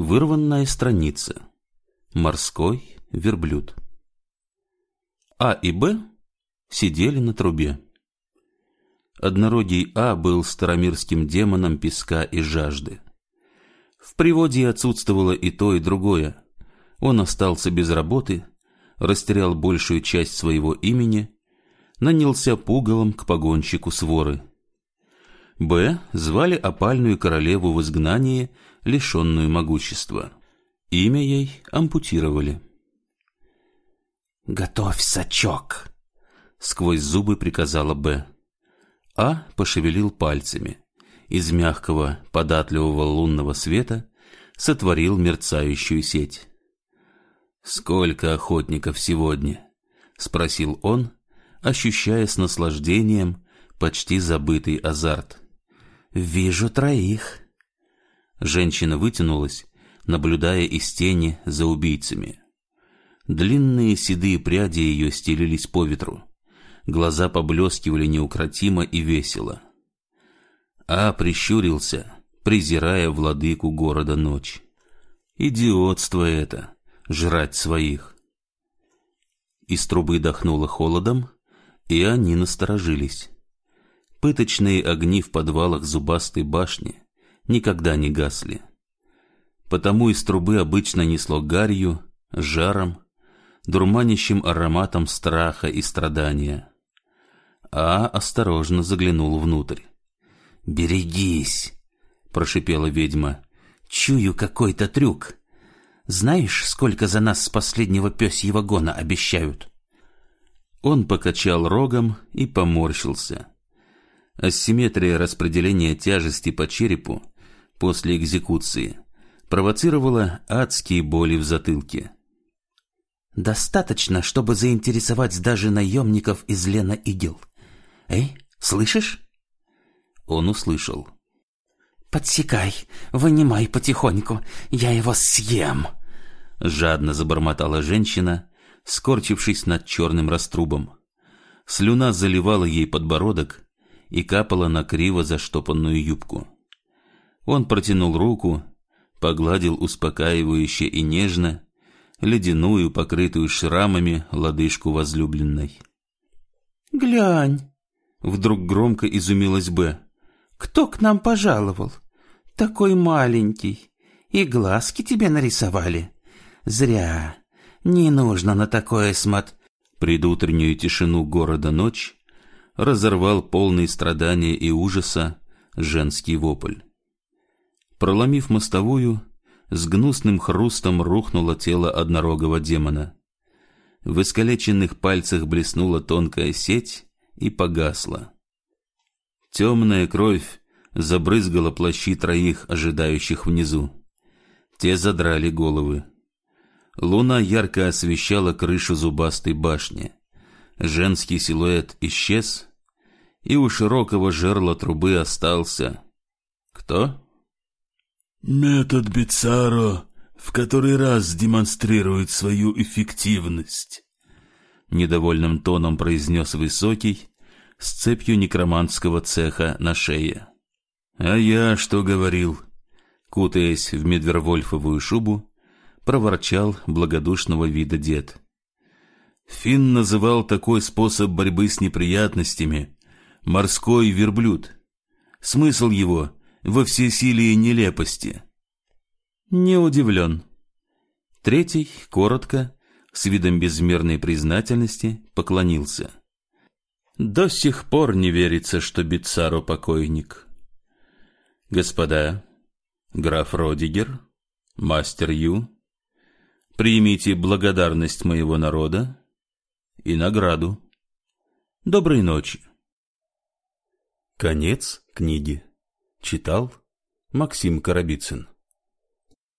Вырванная страница. Морской верблюд. А и Б сидели на трубе. Однорогий А был старомирским демоном песка и жажды. В приводе отсутствовало и то, и другое. Он остался без работы, растерял большую часть своего имени, нанялся пугалом к погонщику своры. Б. звали опальную королеву в изгнании, лишенную могущества. Имя ей ампутировали. «Готовь сачок!» — сквозь зубы приказала Б. А пошевелил пальцами. Из мягкого, податливого лунного света сотворил мерцающую сеть. «Сколько охотников сегодня?» — спросил он, ощущая с наслаждением почти забытый азарт. «Вижу троих». Женщина вытянулась, наблюдая из тени за убийцами. Длинные седые пряди ее стелились по ветру. Глаза поблескивали неукротимо и весело. А прищурился, презирая владыку города ночь. Идиотство это, жрать своих. Из трубы дохнуло холодом, и они насторожились. Пыточные огни в подвалах зубастой башни никогда не гасли. Потому из трубы обычно несло гарью, жаром, дурманящим ароматом страха и страдания. А осторожно заглянул внутрь. «Берегись!» — прошипела ведьма. «Чую какой-то трюк. Знаешь, сколько за нас с последнего пёсьего гона обещают?» Он покачал рогом и поморщился. Асимметрия распределения тяжести по черепу после экзекуции провоцировала адские боли в затылке. «Достаточно, чтобы заинтересовать даже наемников из Лена Игел. Эй, слышишь?» Он услышал. «Подсекай, вынимай потихоньку, я его съем!» Жадно забормотала женщина, скорчившись над черным раструбом. Слюна заливала ей подбородок и капала на криво заштопанную юбку. Он протянул руку, погладил успокаивающе и нежно ледяную, покрытую шрамами, лодыжку возлюбленной. «Глянь!» — вдруг громко изумилась Б. «Кто к нам пожаловал? Такой маленький. И глазки тебе нарисовали. Зря. Не нужно на такое смот...» Предутреннюю тишину города ночь разорвал полный страдания и ужаса женский вопль. Проломив мостовую, с гнусным хрустом рухнуло тело однорогого демона. В искалеченных пальцах блеснула тонкая сеть и погасла. Темная кровь забрызгала плащи троих, ожидающих внизу. Те задрали головы. Луна ярко освещала крышу зубастой башни. Женский силуэт исчез, и у широкого жерла трубы остался... Кто? Метод Бицаро в который раз демонстрирует свою эффективность. Недовольным тоном произнес Высокий с цепью некроманского цеха на шее. А я что говорил? Кутаясь в медвервольфовую шубу, проворчал благодушного вида дед. Финн называл такой способ борьбы с неприятностями морской верблюд. Смысл его во всесилии нелепости. Не удивлен. Третий, коротко, с видом безмерной признательности, поклонился. До сих пор не верится, что Бицаро покойник. Господа, граф Родигер, мастер Ю, примите благодарность моего народа и награду. Доброй ночи. Конец книги. Читал Максим Карабицын.